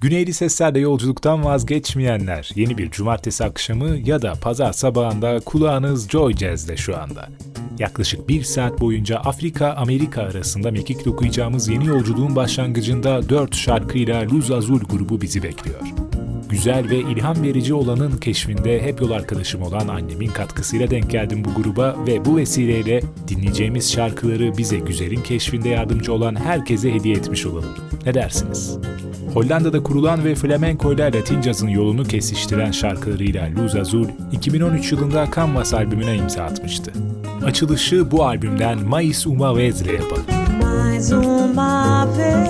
Güneyli seslerle yolculuktan vazgeçmeyenler yeni bir cumartesi akşamı ya da pazar sabahında kulağınız Joy Jazz'de şu anda. Yaklaşık bir saat boyunca Afrika-Amerika arasında mekik dokuyacağımız yeni yolculuğun başlangıcında dört şarkıyla Luz Azul grubu bizi bekliyor. Güzel ve ilham verici olanın keşfinde hep yol arkadaşım olan annemin katkısıyla denk geldim bu gruba ve bu vesileyle dinleyeceğimiz şarkıları bize güzelin keşfinde yardımcı olan herkese hediye etmiş olalım. Ne dersiniz? Hollanda'da kurulan ve flamenco ile Latin cazın yolunu kesiştiren şarkılarıyla Luz Azul, 2013 yılında Canvas albümüne imza atmıştı. Açılışı bu albümden Mais Uma Vez ile yapalım. Mais uma vez,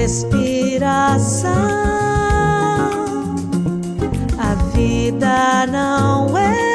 respiração, a vida não erra,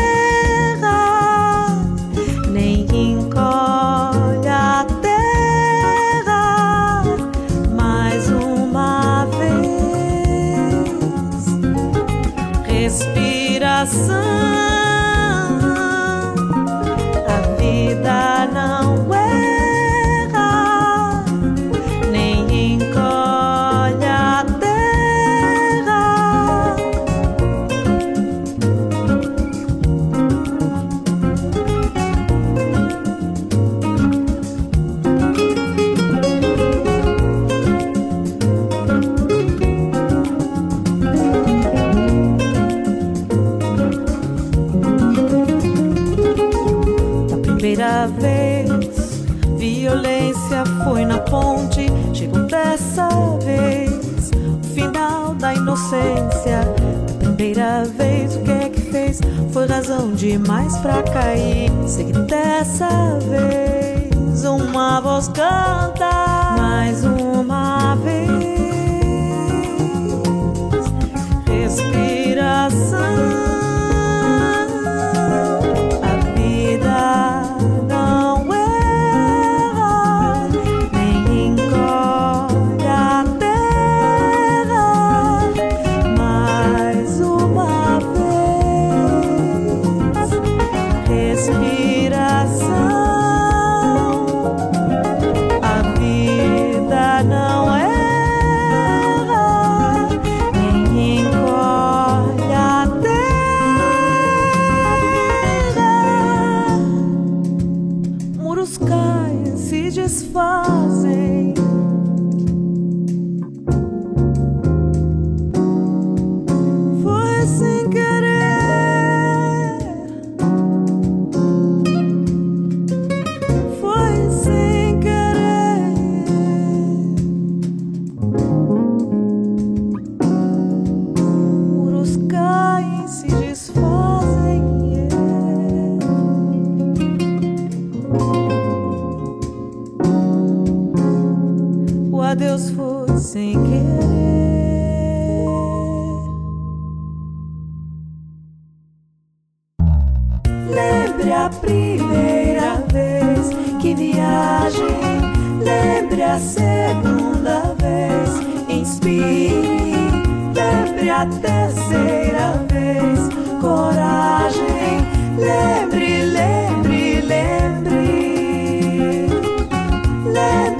fez? Foi razão demais pra cair. Sei que dessa vez uma voz canta mais uma vez. Respiração.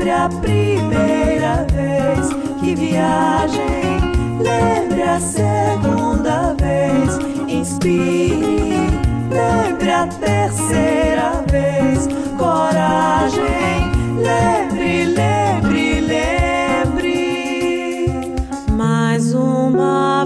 Lembre a primeira vez que viagem, lembre a segunda vez, inspire, lembre a terceira vez, coragem, lembre, lembre, lembre. Mais uma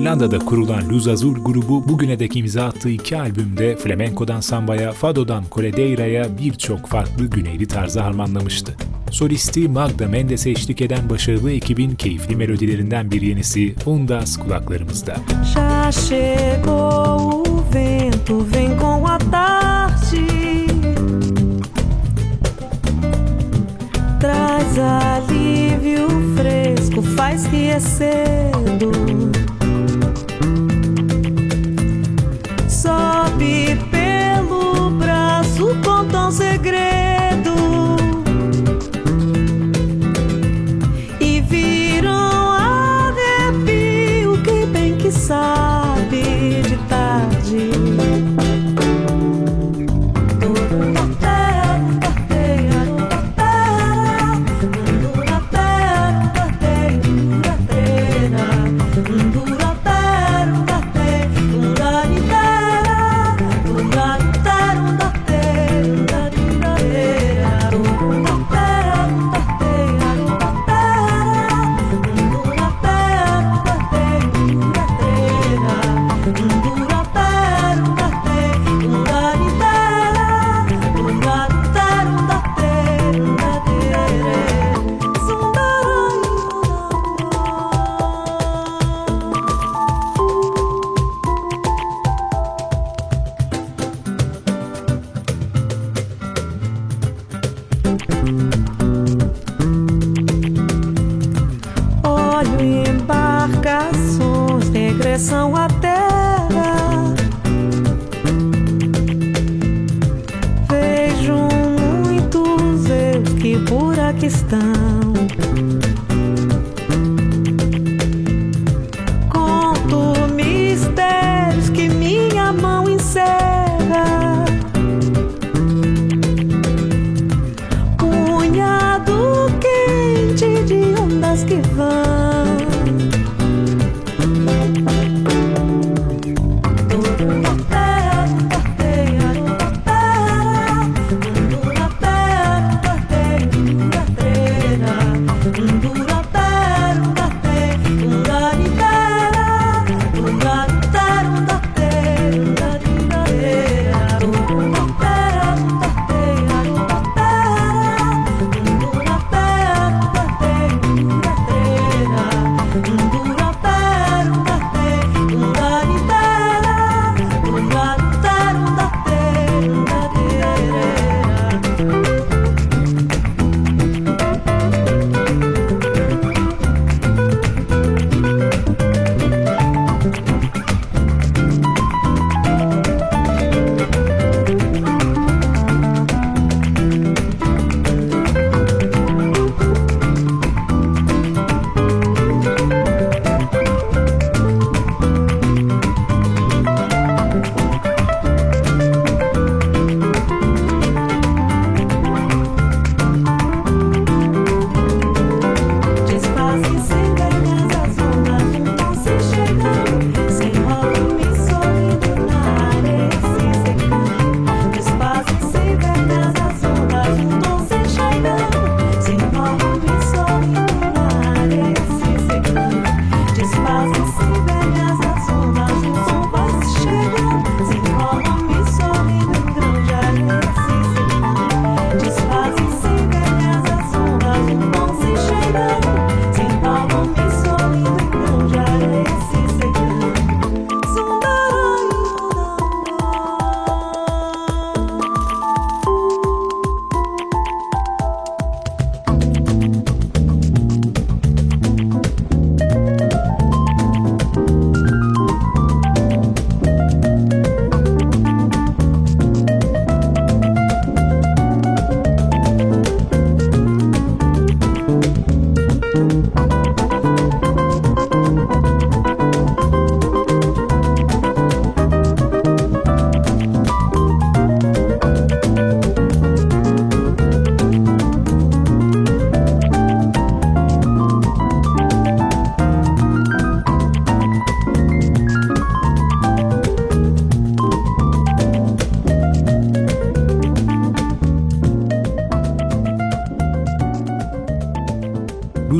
Hollanda'da kurulan Luz Azul grubu bugüne dek imza attığı iki albümde flamenkodan sambaya, fadodan koledeira'ya birçok farklı güneyli tarzı harmanlamıştı. Solisti Magda Mendes'e eşlik eden başarılı ekibin keyifli melodilerinden bir yenisi Undas kulaklarımızda. Já chegou o vento, vem com a tarde Traz alívio fresco, faz que é cedo sabe pelo braço conta um segredo. E viram arrepio que bem que sabe.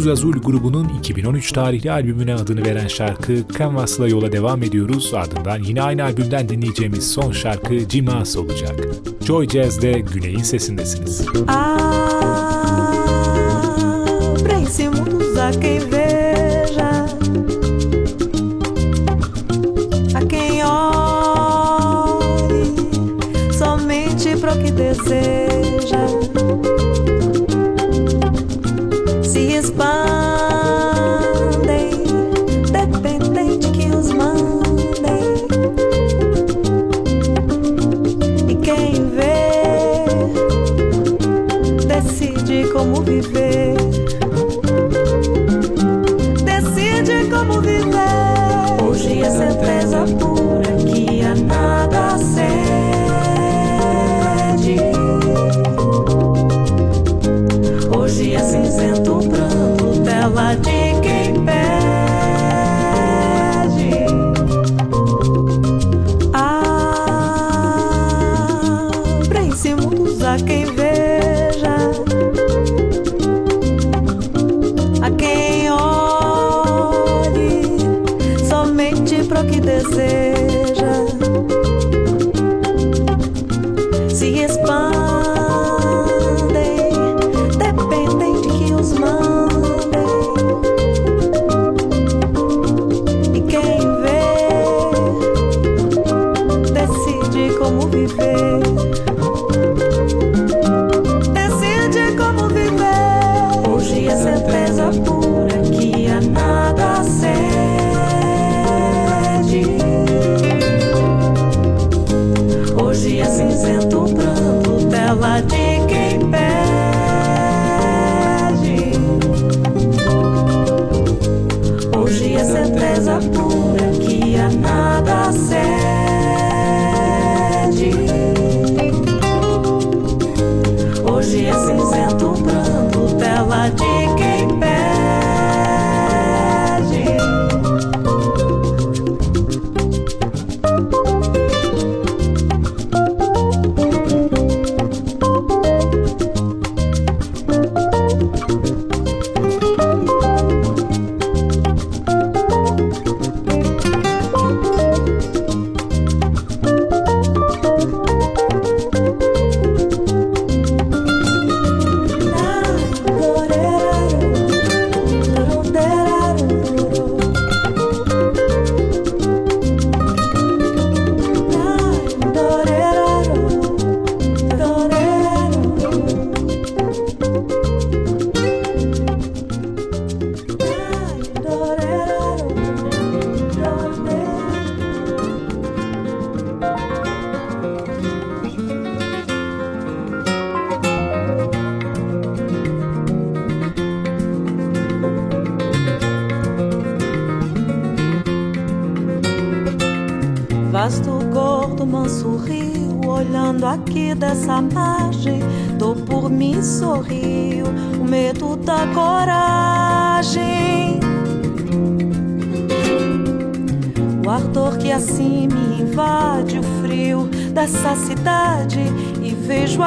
Azul grubunun 2013 tarihli albümüne adını veren şarkı Canvas'la yola devam ediyoruz. Ardından yine aynı albümden dinleyeceğimiz son şarkı Cimas olacak. Joy Jazz'de Güney'in sesindesiniz. Esse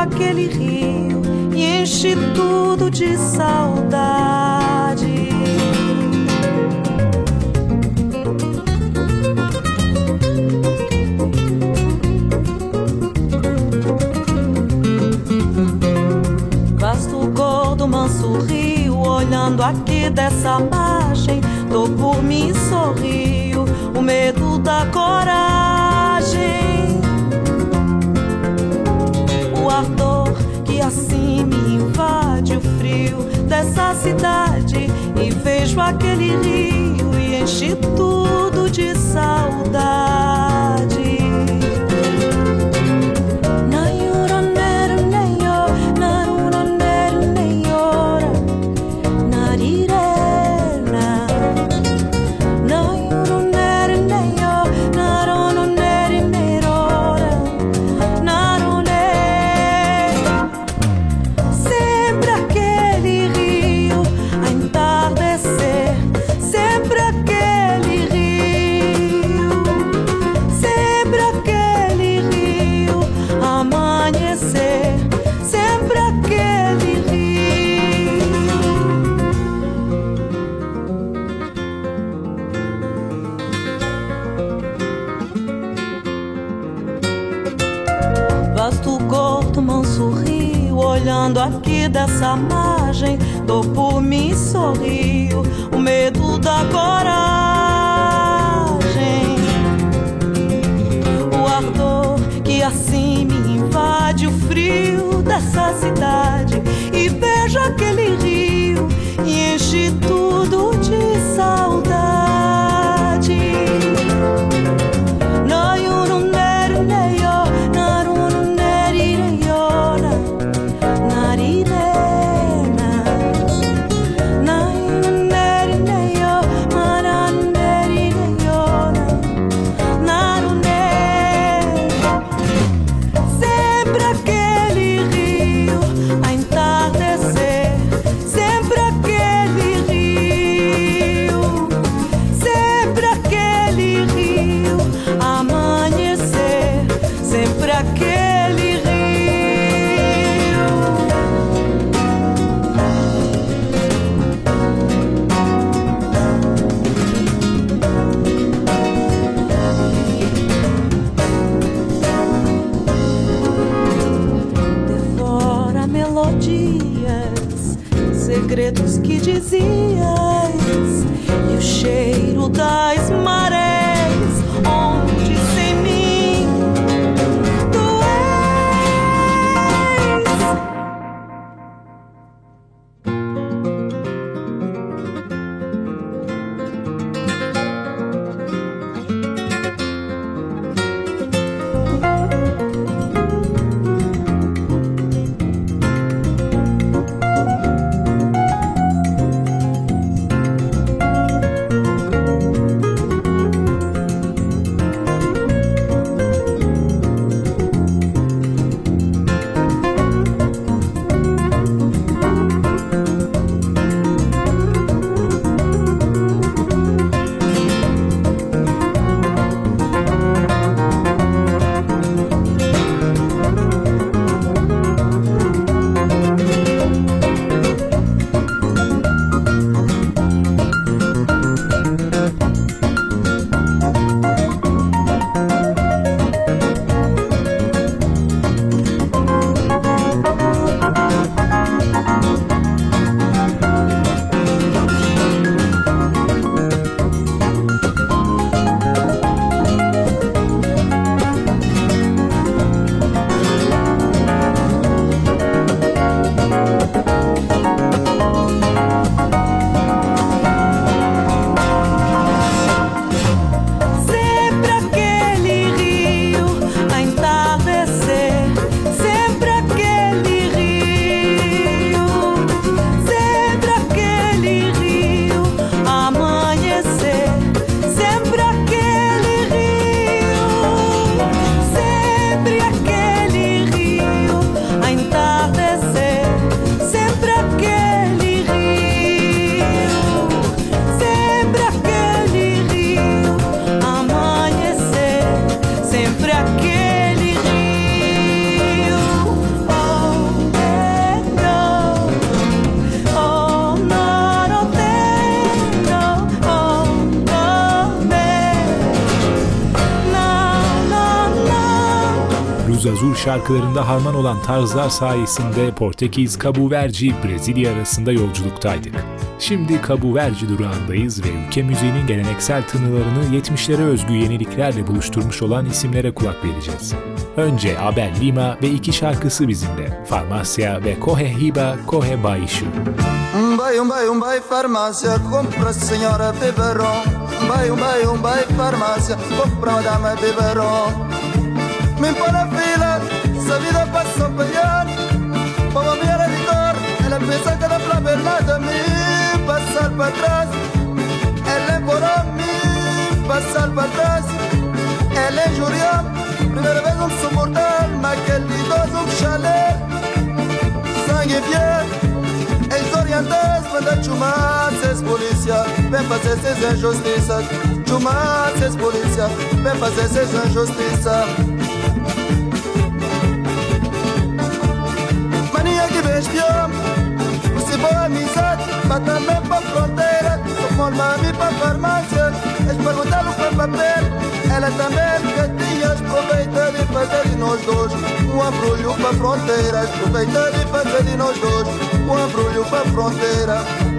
aquele rio e enche tudo de saudade. Vasto, gordo, manso rio, olhando aqui dessa margem, tô por mim sorrio, o medo da coragem. Assim me invade o frio dessa cidade e vejo aquele rio e enche tudo de saudade. Dessa margem, dou por mim sorrio, o medo da coragem. O ardor que assim me invade, o frio dessa cidade, e vejo aquele Azul şarkılarında harman olan tarzlar sayesinde Portekiz, Cabo Verde, Brezilya arasında yolculuktaydık. Şimdi Cabo Verde durağındayız ve ülke müziğinin geleneksel tınılarını 70'lere özgü yeniliklerle buluşturmuş olan isimlere kulak vereceğiz. Önce Abel Lima ve iki şarkısı bizimle. Farmasya ve Kohe Hiba Kohe Baishu. Um bay, um bay, um bay, farmácia, compra senhora biberon. Bay, um bay, um bay, farmácia, compra madame biberon. Põe na fila, essa vida passa a pelear. Como minha editor, ela pensa que não pra nada, me passar para trás. Ela é por mim, passar para trás. Ela é Juriam, primeira vez um suportar, mas aquele idoso um chalé. Sangue vier. Ex-orientantes, manda chumar, cês polícia Vem fazer cês injustiças Chumar, cês polícia Vem fazer cês injustiças Que bestiam Se boa amizade Mas também pra fronteira Sou mami pra farmácia Eles perguntaram para papel Ela também que tinhas Aproveita de fazer de nós dois Um abrulho pra fronteira Aproveita de fazer de nós dois Um abrulho pra fronteira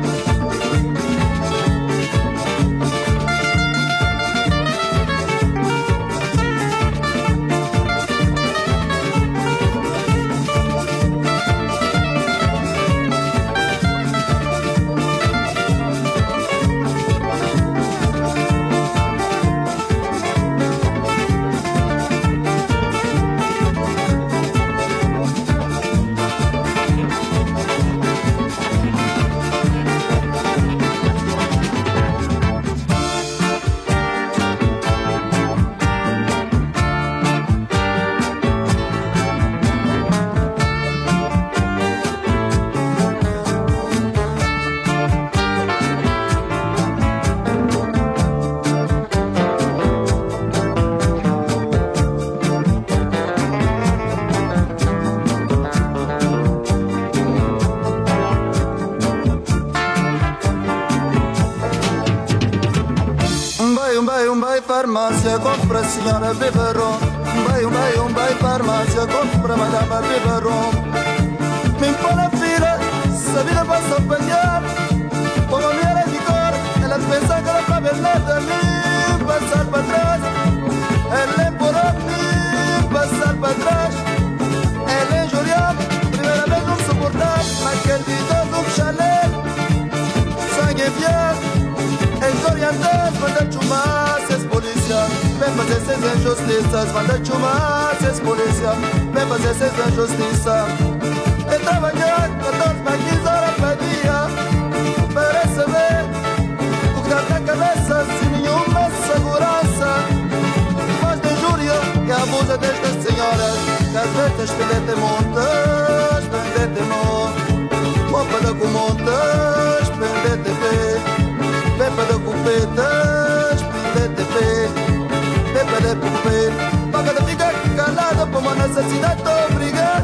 farmacia, compra signora biberon. Vai, vai, vai farmacia, compra madama biberon. Mi impone a fila, Sabina passa a bagnare. Come viene di cuore, e la spesa che la fa per nata lì, passa al patrasso. E le poroni, passa al patrasso. E le giuriamo, primeramente non sopportare, ma che il dito tu chalet, sangue fiero. per a Dios, Même ces injustiças, manda te uma polícia, mesmo essas injustiças. Eu trabalhar 14, 15 horas por dia, para receber o que dá na cabeça, sem nenhuma segurança. Faz de injúria e abusa destas senhoras, que às vezes te metem montes, pendete mão, roupa da comontas, pendete pé, vem para da cupeta. De cupê. Paga de ficar calada por uma necessidade de obrigar.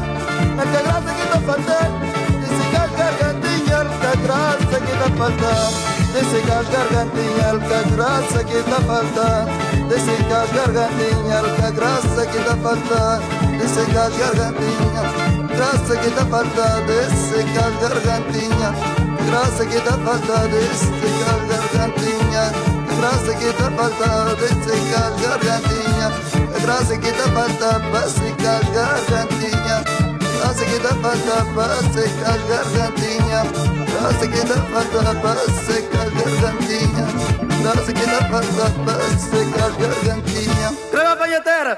Na que graça que tá faltando. Disse que as gargantinhas, que graça que tá faltando. Disse que as gargantinhas, que graça que tá faltando. Disse que as gargantinhas, que graça que tá faltando. Disse que as gargantinhas, trase que tá falta, desce gargantinha. Trase que tá falta, passe gargantinha. Trase que tá falta, passe gargantinha. Trase que tá falta, passe gargantinha. Trase que tá falta, passe gargantinha. Crema banheteira!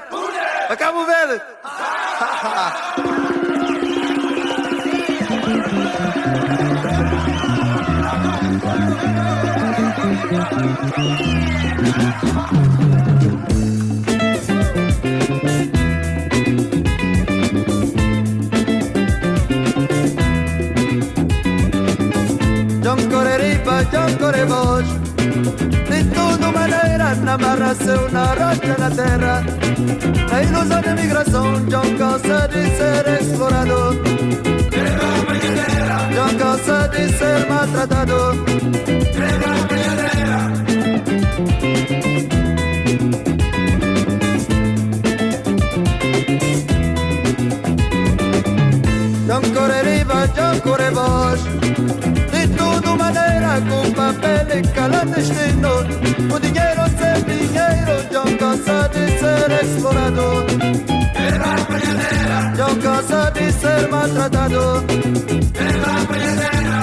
Acabo verde! Giancore voce Di tutto manera una barra se uma rocha na terra E illusione migrazione John Cosa di essere esplorato John Cosa de ser maltratado. concorrereva già cuore vos di tutto manera con papelle e calate stendon con dinero se dinero già cosa di essere esplorato. Per la pagliadera già cosa di essere maltrattato per la pagliadera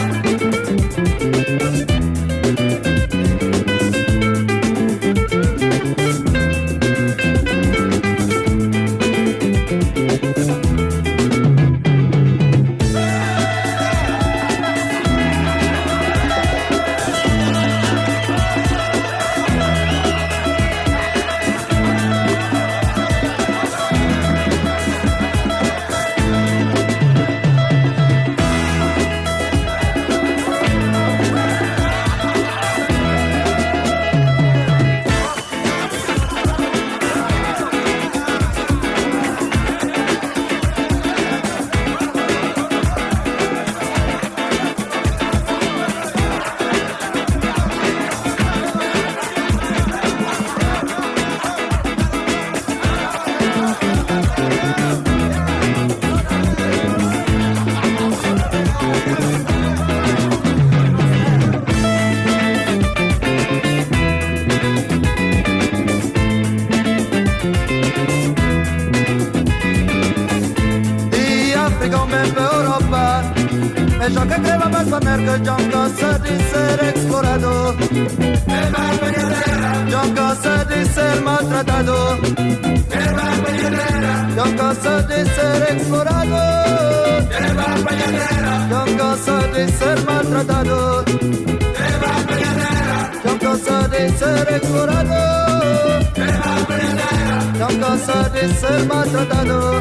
casa de ser maltratado,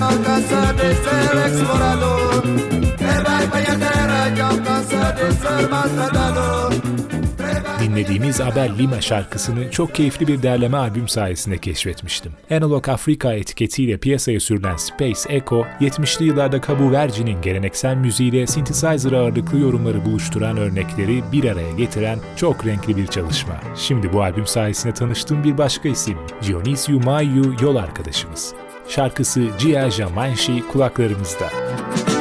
a casa de ser explorado, tierra y vaya tierra, yo casa de ser maltratado. Dinlediğimiz Abel Lima şarkısını çok keyifli bir derleme albüm sayesinde keşfetmiştim. Analog Afrika etiketiyle piyasaya sürülen Space Echo, 70'li yıllarda Cabo Verde'nin geleneksel müziğiyle synthesizer ağırlıklı yorumları buluşturan örnekleri bir araya getiren çok renkli bir çalışma. Şimdi bu albüm sayesinde tanıştığım bir başka isim, Dionisio Mayu yol arkadaşımız. Şarkısı Gia Jamanshi kulaklarımızda. Kapocha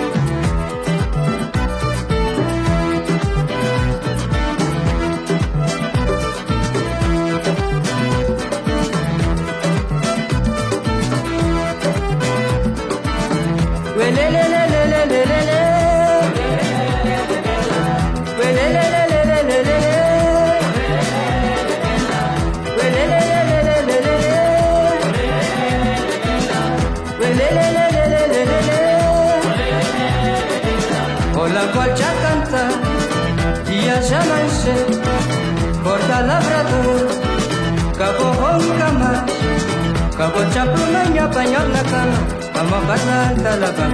Kabochaplumanya panyagna kana, kamabatal talabang.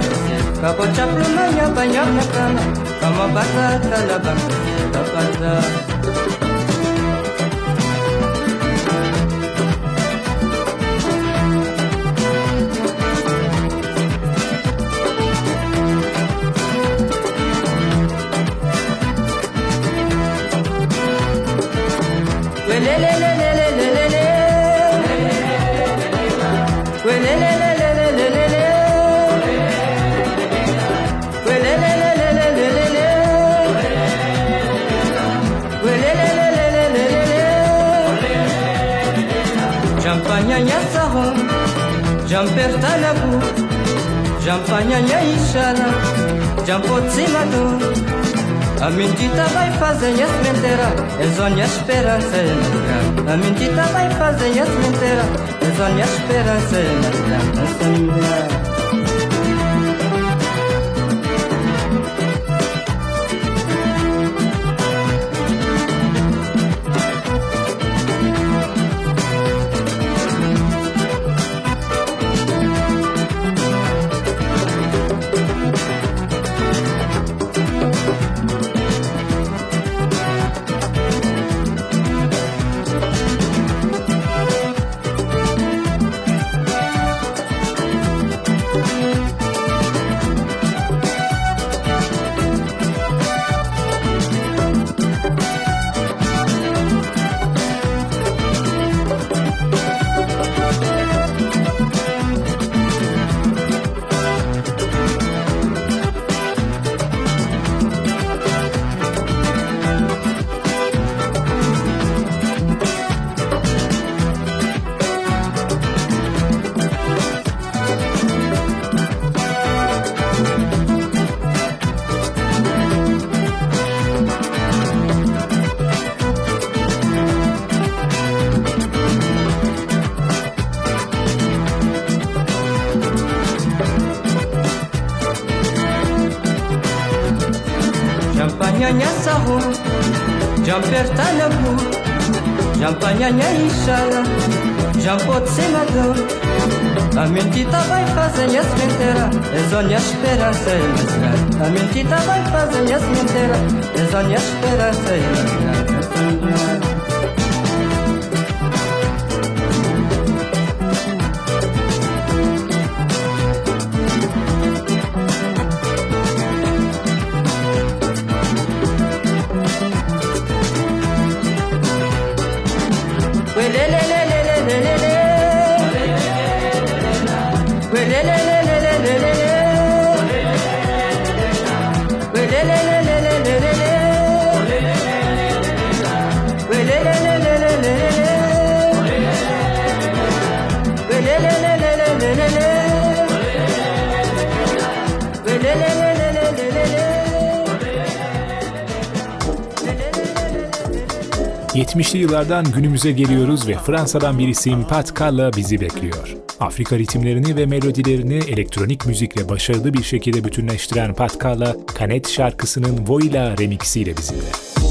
Kabochaplumanya panyagna kana, kamabatal talabang. Kapaza. jampertalago jampagnagnaisala jampotsinado amintita vai fazem as mentera ezonha esperança é lugar amintita vai fazem as mentera ezonha esperança é lugar Champagnagna Ishala Jampotsinago A mentita vai fazendo as menteiras És onde a esperança é A mentita vai fazendo as menteiras És onde a esperança é ...70'li yıllardan günümüze geliyoruz ve Fransa'dan bir isim Pat Carla bizi bekliyor. Afrika ritimlerini ve melodilerini elektronik müzikle başarılı bir şekilde bütünleştiren Pat Carla, Canet şarkısının Voila remixiyle bizimle.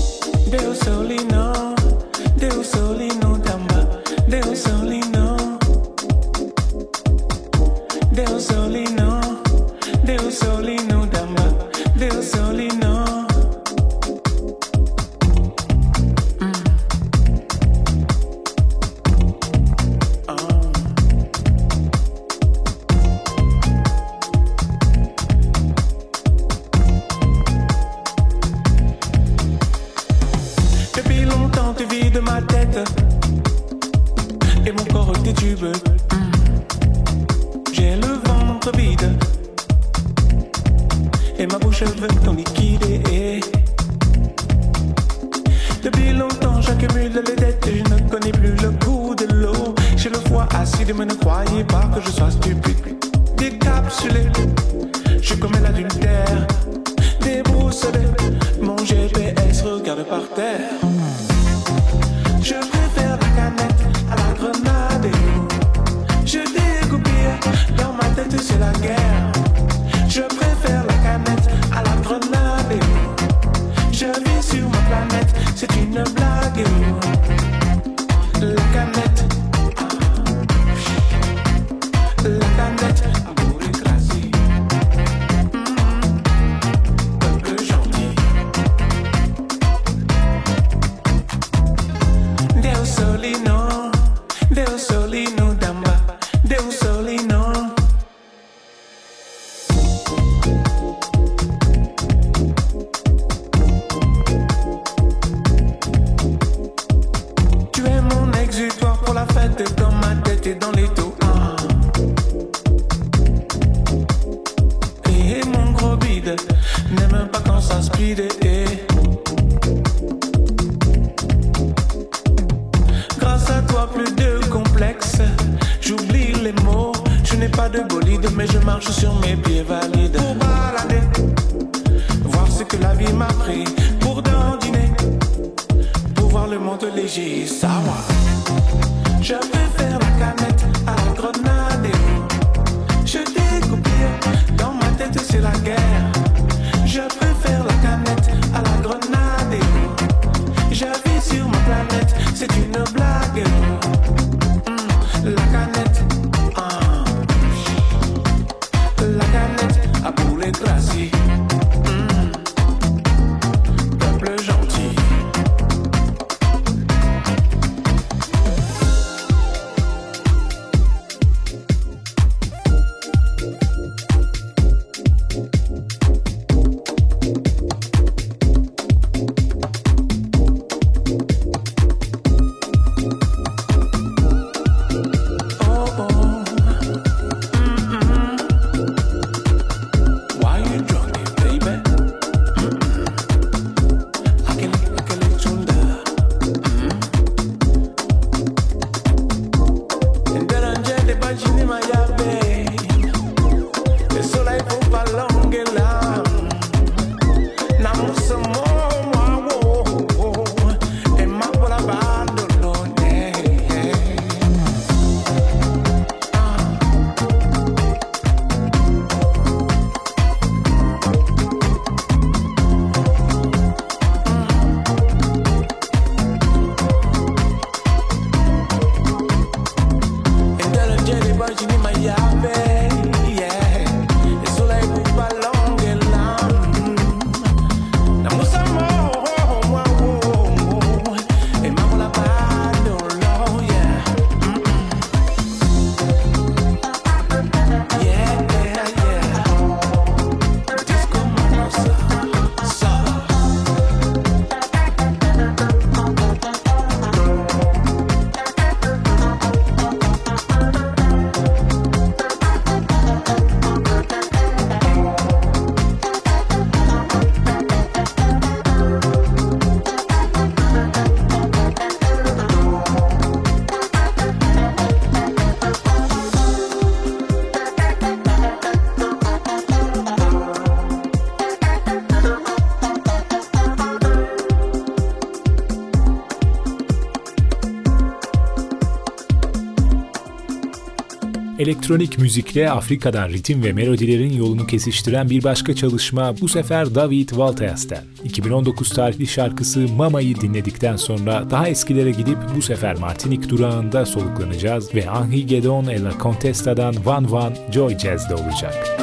Elektronik müzikle Afrika'dan ritim ve melodilerin yolunu kesiştiren bir başka çalışma bu sefer David Walters'ten. 2019 tarihli şarkısı Mama'yı dinledikten sonra daha eskilere gidip bu sefer Martinik durağında soluklanacağız ve Henri Gedon et la Contesta'dan Van Van Joy Jazz'de olacak.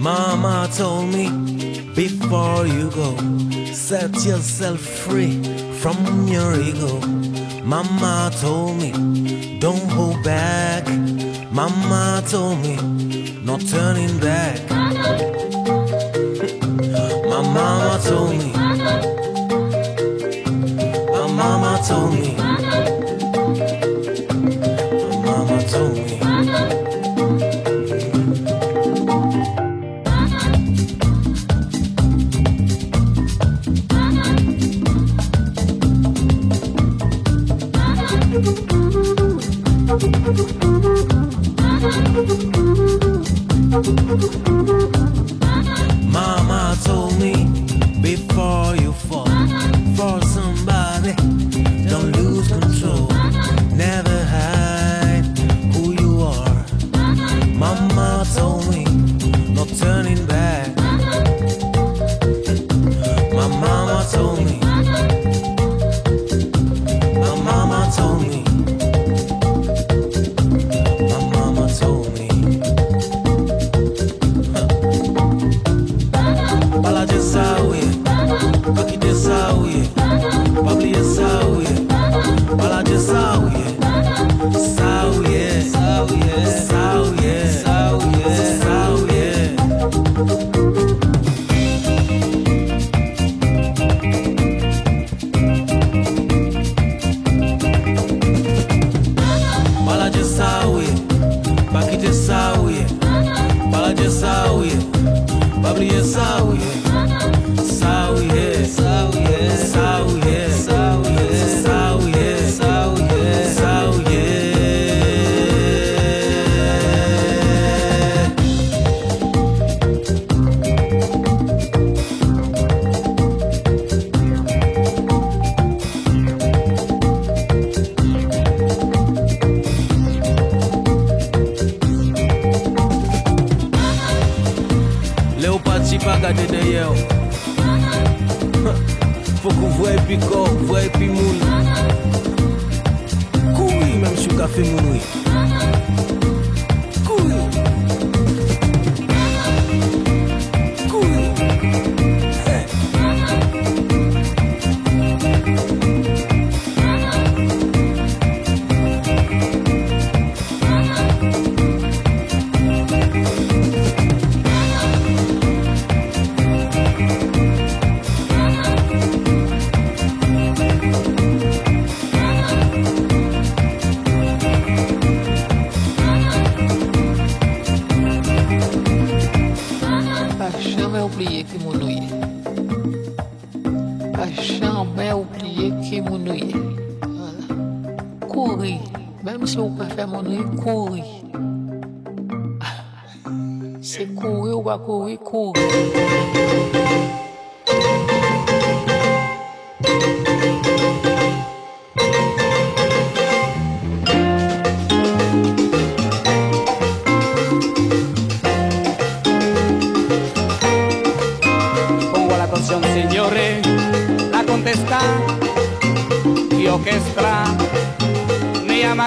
Mama told me before you go, set yourself free from your ego. Mama told me, don't hold back. Mama told me, not turning back. My mama told me, my mama told me, Thank you. razão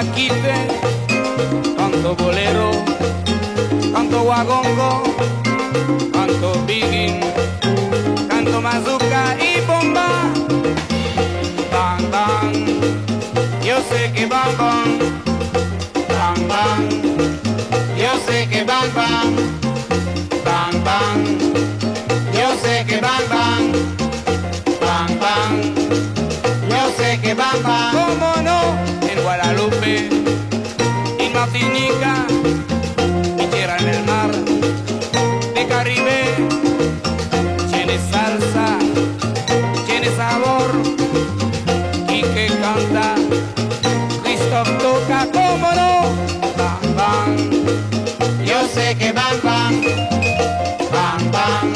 Quite, canto bolero, canto guagongo, canto biguín, canto mazuca y bomba. Bang, bang, yo sé que bang, bang, bang, bang, yo sé que bang, bang, bang, bang. Yo sé que bang bang, bang bang. Yo sé que bang bang. En Martinica, y tierra en el mar, de Caribe, tiene salsa, tiene sabor, y que canta, Christoph toca, ¿cómo no? Bang bang. Yo sé que bang bang, bang bang.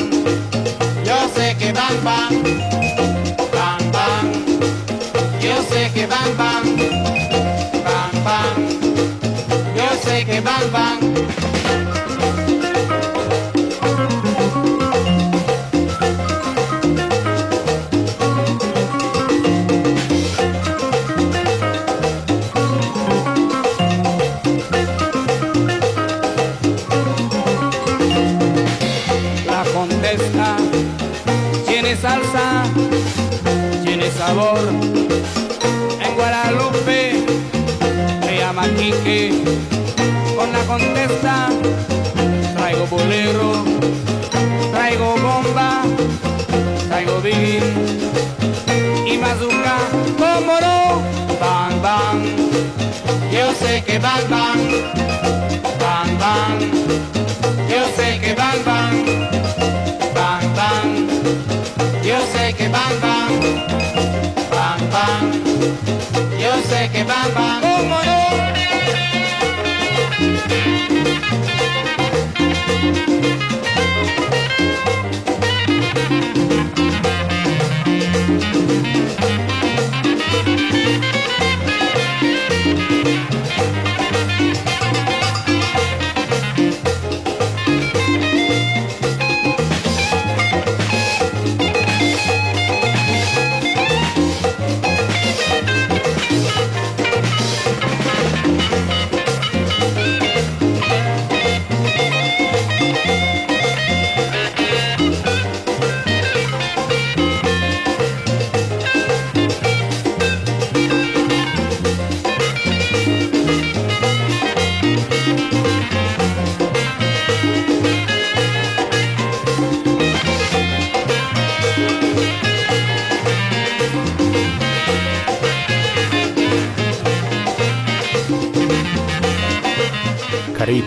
Yo sé que bang bang, En Guadalupe me llama Quique. Con la contesta traigo bolero, traigo bomba, traigo beat y bazooka. Como no, bang bang. Yo sé que bang bang, bang bang. Yo sé que bang bang, bang bang. Yo sé que bang que va, va.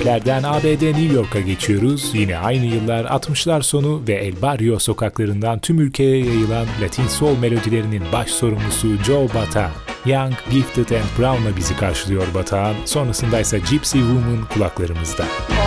Karayipler'den ABD New York'a geçiyoruz. Yine aynı yıllar 60'lar sonu ve El Barrio sokaklarından tüm ülkeye yayılan Latin Soul melodilerinin baş sorumlusu Joe Bataan. Young, Gifted and Brown'la bizi karşılıyor Bataan. Sonrasında ise Gypsy Woman kulaklarımızda. On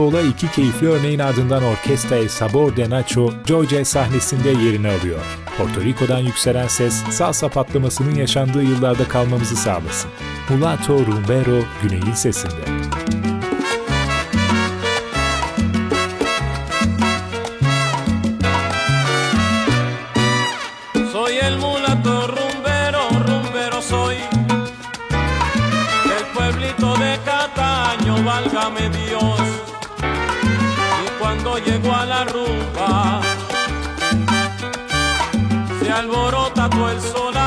Soul'a iki keyifli örneğin ardından Orkestra El Sabor de Nacho, Georgia sahnesinde yerini alıyor. Porto Rico'dan yükselen ses, salsa patlamasının yaşandığı yıllarda kalmamızı sağlasın. Mulato Rumbero, Güney'in sesinde. Alborota todo el solar.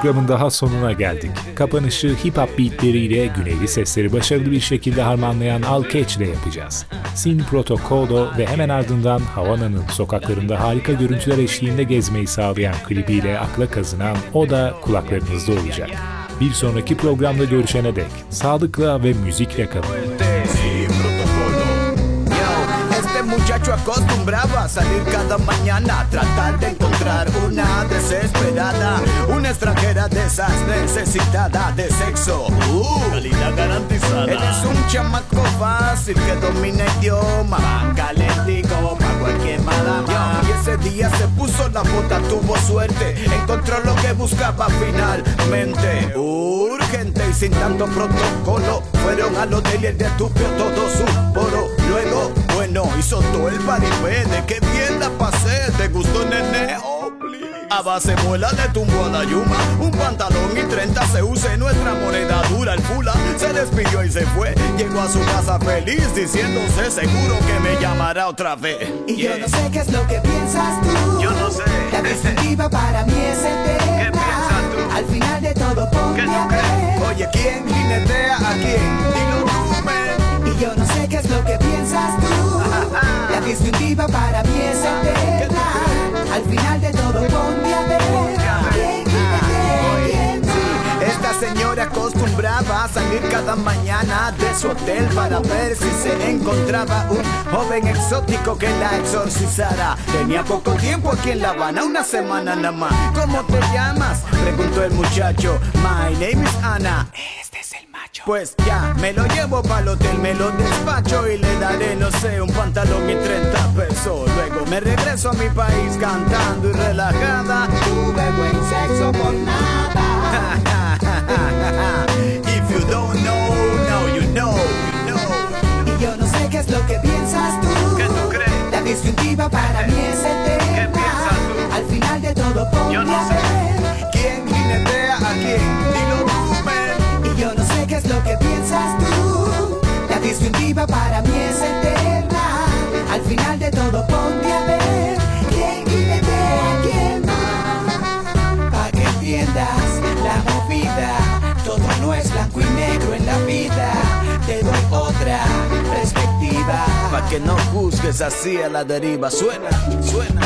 Programın daha sonuna geldik. Kapanışı hip hop beatleriyle güneyli sesleri başarılı bir şekilde harmanlayan Al Catch ile yapacağız. Sin Protocolo ve hemen ardından Havana'nın sokaklarında harika görüntüler eşliğinde gezmeyi sağlayan klibiyle akla kazınan o da kulaklarınızda olacak. Bir sonraki programda görüşene dek sağlıkla ve müzikle kalın. muchacho acostumbrado a salir cada mañana a tratar de encontrar una desesperada, una extranjera de esas necesitada de sexo. Uh, calidad garantizada. Eres un chamaco fácil que domina idioma, calentico, pa' igual que Madama. Y ese día se puso la bota, tuvo suerte, encontró lo que buscaba finalmente. Urgente y sin tanto protocolo, fueron al hotel y el de todo su poro. Luego, bueno, hizo todo el paripé, de qué bien la pasé, ¿te gustó nene? A base muela le tumbó a la yuma Un pantalón y 30 se use. Nuestra moneda dura El fula se despidió y se fue. Llegó a su casa feliz diciéndose seguro que me llamará otra vez Y yo no sé qué es lo que piensas tú. Yo no sé. La definitiva para mí es eterna ¿Qué piensas tú? Al final de todo ponte ¿Qué tú crees? Oye, ¿quién jinetea a quién? Dilo tú, man Y yo no sé qué es lo que piensas tú. La distintiva para mí es eterna Al final de todo ponte a ver ¿Quién Oye, quién sí, Esta señora acostumbraba a salir cada mañana de su hotel para ver si se encontraba un joven exótico que la exorcizara. Tenía poco tiempo aquí en La Habana, una semana nada más. ¿Cómo te llamas? Preguntó el muchacho. My name is Ana. Este es el macho. Pues ya, me lo llevo para el hotel, me lo despacho y le daré, no sé, un pantalón y 30 pesos. Me regreso a mi país cantando y relajada. Tuve buen sexo por nada. If you don't know, now you know, you know. Y yo no sé qué es lo que piensas tú ¿Qué tú crees? La distintiva para mí es eterna ¿Qué piensas tú? Al final de todo ponte Yo no a sé. ver ¿Quién jinetea a quién? Dilo tú, man. Y yo no sé qué es lo que piensas tú La distintiva para mí es eterna Al final de todo ponte a ver ¿Quién jinetea a quién? Pa' que entiendas la movida Todo no es blanco y negro en la vida Te doy otra perspectiva Pa' que no juzgues así a la deriva. Suena, suena,